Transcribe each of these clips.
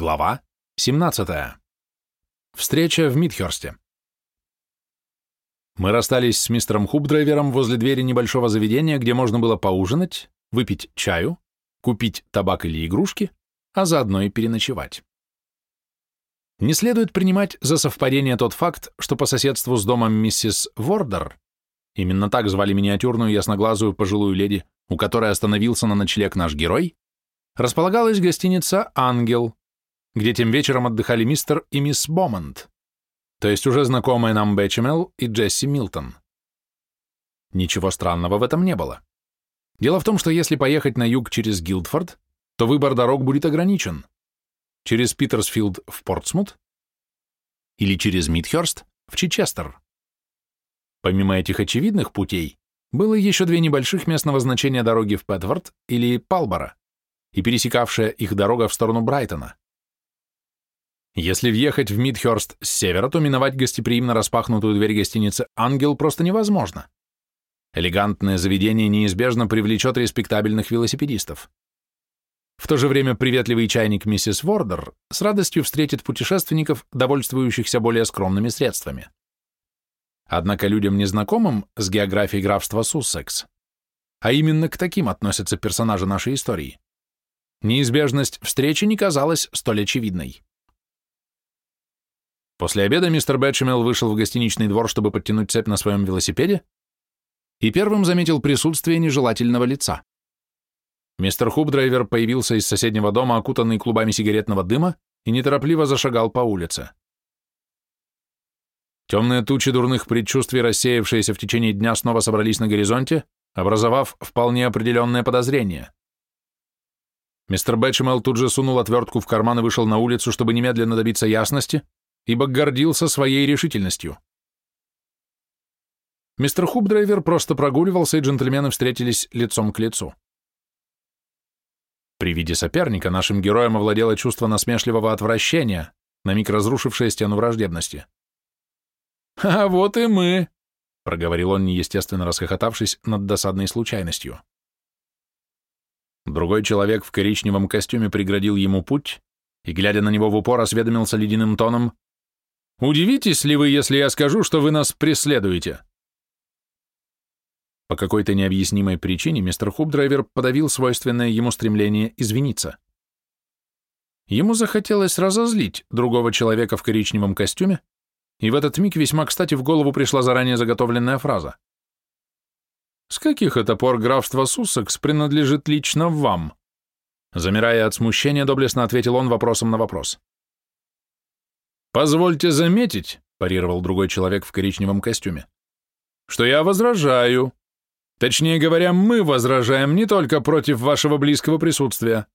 Глава 17. Встреча в Мидхерсте. Мы расстались с мистером Хубдрайвером возле двери небольшого заведения, где можно было поужинать, выпить чаю, купить табак или игрушки, а заодно и переночевать. Не следует принимать за совпадение тот факт, что по соседству с домом миссис Вордер, именно так звали миниатюрную ясноглазую пожилую леди, у которой остановился на ночлег наш герой, располагалась гостиница «Ангел», где тем вечером отдыхали мистер и мисс Бомонд, то есть уже знакомые нам Бэчемел и Джесси Милтон. Ничего странного в этом не было. Дело в том, что если поехать на юг через Гилдфорд, то выбор дорог будет ограничен. Через Питерсфилд в Портсмут или через Мидхерст в Чичестер. Помимо этих очевидных путей, было еще две небольших местного значения дороги в Пэтворд или Палбора и пересекавшая их дорога в сторону Брайтона. Если въехать в Мидхерст с севера, то миновать гостеприимно распахнутую дверь гостиницы «Ангел» просто невозможно. Элегантное заведение неизбежно привлечет респектабельных велосипедистов. В то же время приветливый чайник миссис Вордер с радостью встретит путешественников, довольствующихся более скромными средствами. Однако людям, незнакомым с географией графства Суссекс, а именно к таким относятся персонажи нашей истории, неизбежность встречи не казалась столь очевидной. После обеда мистер Бэтчемел вышел в гостиничный двор, чтобы подтянуть цепь на своем велосипеде, и первым заметил присутствие нежелательного лица. Мистер Хубдрайвер появился из соседнего дома, окутанный клубами сигаретного дыма, и неторопливо зашагал по улице. Темные тучи дурных предчувствий, рассеявшиеся в течение дня, снова собрались на горизонте, образовав вполне определенное подозрение. Мистер Бэтчемел тут же сунул отвертку в карман и вышел на улицу, чтобы немедленно добиться ясности, ибо гордился своей решительностью. Мистер Хубдрайвер просто прогуливался, и джентльмены встретились лицом к лицу. При виде соперника нашим героем овладело чувство насмешливого отвращения, на миг разрушившее стену враждебности. «А вот и мы!» — проговорил он, неестественно расхохотавшись над досадной случайностью. Другой человек в коричневом костюме преградил ему путь и, глядя на него в упор, осведомился ледяным тоном, Удивитесь ли вы, если я скажу, что вы нас преследуете?» По какой-то необъяснимой причине мистер Хубдрайвер подавил свойственное ему стремление извиниться. Ему захотелось разозлить другого человека в коричневом костюме, и в этот миг весьма кстати в голову пришла заранее заготовленная фраза. «С каких это пор графство Суссекс принадлежит лично вам?» Замирая от смущения, доблестно ответил он вопросом на вопрос. «Позвольте заметить», — парировал другой человек в коричневом костюме, «что я возражаю. Точнее говоря, мы возражаем не только против вашего близкого присутствия.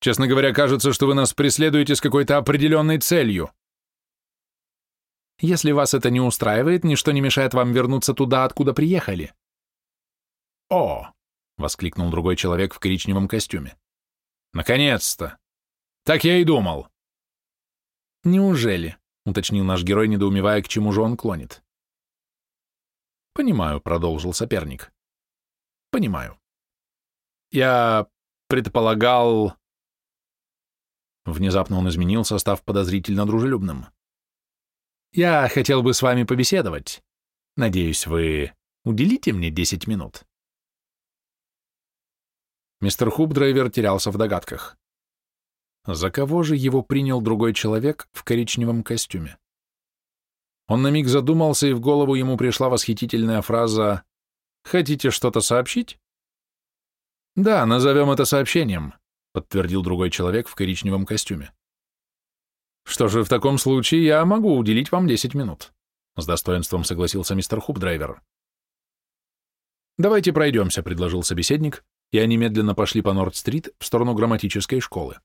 Честно говоря, кажется, что вы нас преследуете с какой-то определенной целью». «Если вас это не устраивает, ничто не мешает вам вернуться туда, откуда приехали». «О!» — воскликнул другой человек в коричневом костюме. «Наконец-то! Так я и думал. «Неужели?» — уточнил наш герой, недоумевая, к чему же он клонит. «Понимаю», — продолжил соперник. «Понимаю. Я предполагал...» Внезапно он изменился, став подозрительно дружелюбным. «Я хотел бы с вами побеседовать. Надеюсь, вы уделите мне десять минут?» Мистер Хубдрайвер терялся в догадках. За кого же его принял другой человек в коричневом костюме? Он на миг задумался, и в голову ему пришла восхитительная фраза «Хотите что-то сообщить?» «Да, назовем это сообщением», — подтвердил другой человек в коричневом костюме. «Что же, в таком случае я могу уделить вам 10 минут», — с достоинством согласился мистер Хубдрайвер. «Давайте пройдемся», — предложил собеседник, и они медленно пошли по Норд-стрит в сторону грамматической школы.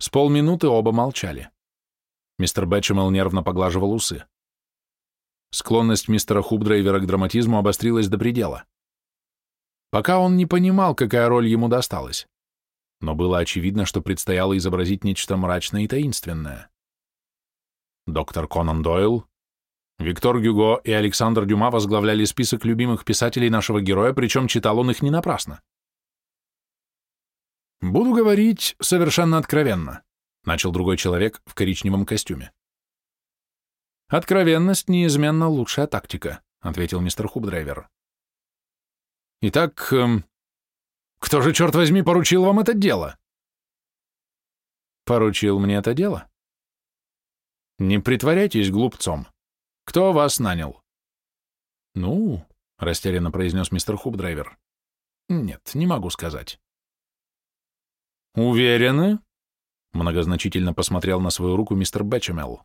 С полминуты оба молчали. Мистер Бэтчемел нервно поглаживал усы. Склонность мистера Хубдрайвера к драматизму обострилась до предела. Пока он не понимал, какая роль ему досталась, но было очевидно, что предстояло изобразить нечто мрачное и таинственное. Доктор Конан Дойл, Виктор Гюго и Александр Дюма возглавляли список любимых писателей нашего героя, причем читал он их не напрасно. «Буду говорить совершенно откровенно», — начал другой человек в коричневом костюме. «Откровенность неизменно лучшая тактика», — ответил мистер Хубдрайвер. «Итак, эм, кто же, черт возьми, поручил вам это дело?» «Поручил мне это дело?» «Не притворяйтесь глупцом. Кто вас нанял?» «Ну», — растерянно произнес мистер Хубдрайвер. «Нет, не могу сказать». «Уверены?» — многозначительно посмотрел на свою руку мистер Бэтчемелл.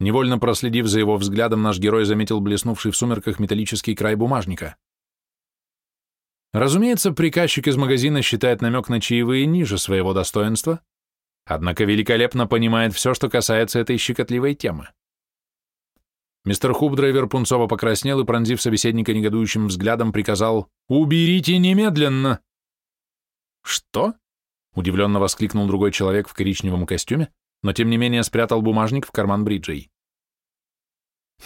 Невольно проследив за его взглядом, наш герой заметил блеснувший в сумерках металлический край бумажника. Разумеется, приказчик из магазина считает намек на чаевые ниже своего достоинства, однако великолепно понимает все, что касается этой щекотливой темы. Мистер Хубдрайвер пунцово покраснел и, пронзив собеседника негодующим взглядом, приказал «Уберите немедленно!» «Что?» — удивленно воскликнул другой человек в коричневом костюме, но тем не менее спрятал бумажник в карман бриджей.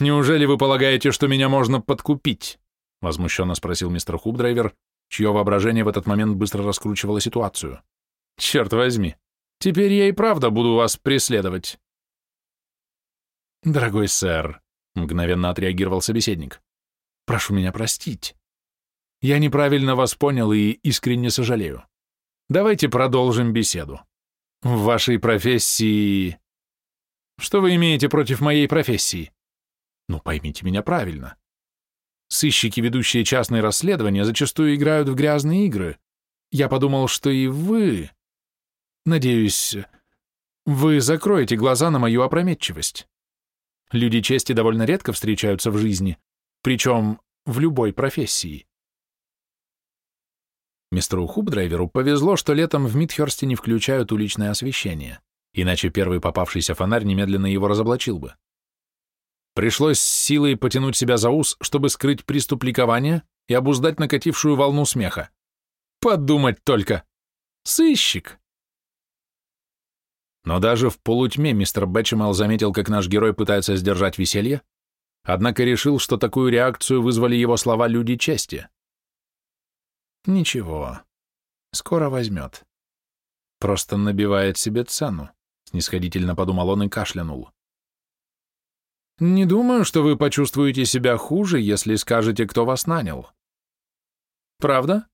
«Неужели вы полагаете, что меня можно подкупить?» — возмущенно спросил мистер Хубдрайвер, чье воображение в этот момент быстро раскручивало ситуацию. «Черт возьми, теперь я и правда буду вас преследовать». «Дорогой сэр», — мгновенно отреагировал собеседник, — «прошу меня простить. Я неправильно вас понял и искренне сожалею. Давайте продолжим беседу. В вашей профессии... Что вы имеете против моей профессии? Ну, поймите меня правильно. Сыщики, ведущие частные расследования, зачастую играют в грязные игры. Я подумал, что и вы... Надеюсь, вы закроете глаза на мою опрометчивость. Люди чести довольно редко встречаются в жизни, причем в любой профессии. Мистеру Хубдрайверу повезло, что летом в Мидхерсте не включают уличное освещение, иначе первый попавшийся фонарь немедленно его разоблачил бы. Пришлось силой потянуть себя за ус, чтобы скрыть приступ ликования и обуздать накатившую волну смеха. Подумать только! Сыщик! Но даже в полутьме мистер Бэтчемел заметил, как наш герой пытается сдержать веселье, однако решил, что такую реакцию вызвали его слова «люди чести». Ничего, скоро возьмет. Просто набивает себе цену, снисходительно подумал он и кашлянул. Не думаю, что вы почувствуете себя хуже, если скажете, кто вас нанял. Правда?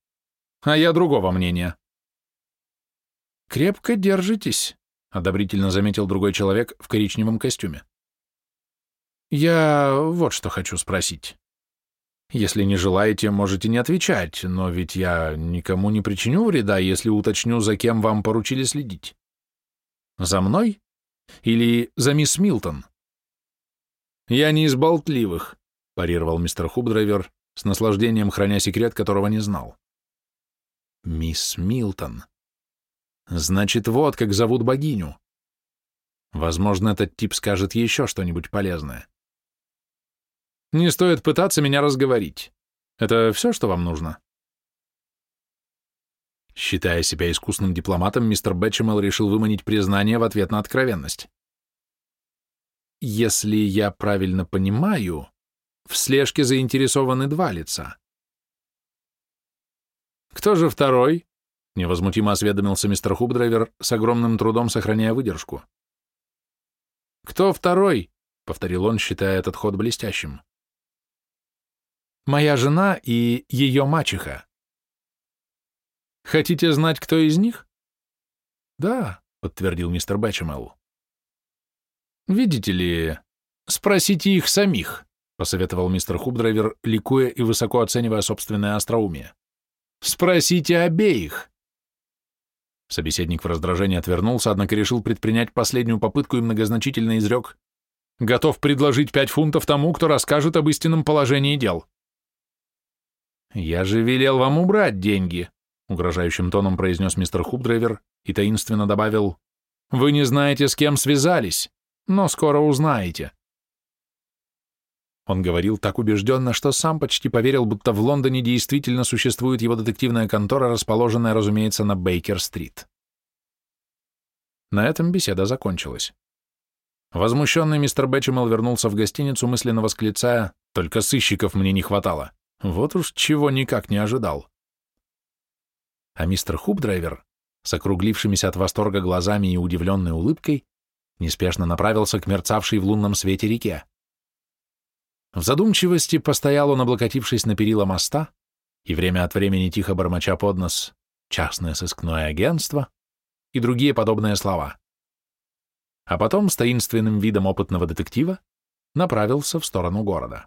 А я другого мнения. Крепко держитесь, одобрительно заметил другой человек в коричневом костюме. Я вот что хочу спросить. Если не желаете, можете не отвечать, но ведь я никому не причиню вреда, если уточню, за кем вам поручили следить. За мной? Или за мисс Милтон? Я не из болтливых, парировал мистер Хубдрайвер, с наслаждением храня секрет, которого не знал. Мисс Милтон. Значит, вот как зовут богиню. Возможно, этот тип скажет еще что-нибудь полезное. Не стоит пытаться меня разговорить. Это все, что вам нужно?» Считая себя искусным дипломатом, мистер Бэтчемел решил выманить признание в ответ на откровенность. «Если я правильно понимаю, в слежке заинтересованы два лица». «Кто же второй?» — невозмутимо осведомился мистер Хубдрайвер, с огромным трудом сохраняя выдержку. «Кто второй?» — повторил он, считая этот ход блестящим. Моя жена и ее мачеха. Хотите знать, кто из них? Да, подтвердил мистер Бэтчемелл. Видите ли, спросите их самих, посоветовал мистер Хубдрайвер, ликуя и высоко оценивая собственное остроумие. Спросите обеих. Собеседник в раздражении отвернулся, однако решил предпринять последнюю попытку и многозначительно изрек. Готов предложить пять фунтов тому, кто расскажет об истинном положении дел. «Я же велел вам убрать деньги», — угрожающим тоном произнес мистер Хубдрайвер и таинственно добавил, «Вы не знаете, с кем связались, но скоро узнаете». Он говорил так убежденно, что сам почти поверил, будто в Лондоне действительно существует его детективная контора, расположенная, разумеется, на Бейкер-стрит. На этом беседа закончилась. Возмущенный мистер Бэтчемел вернулся в гостиницу, мысленно восклицая «Только сыщиков мне не хватало». Вот уж чего никак не ожидал. А мистер Хубдрайвер с округлившимися от восторга глазами и удивленной улыбкой, неспешно направился к мерцавшей в лунном свете реке. В задумчивости постоял он, облокотившись на перила моста, и время от времени тихо бормоча под нос «частное сыскное агентство» и другие подобные слова. А потом с таинственным видом опытного детектива направился в сторону города.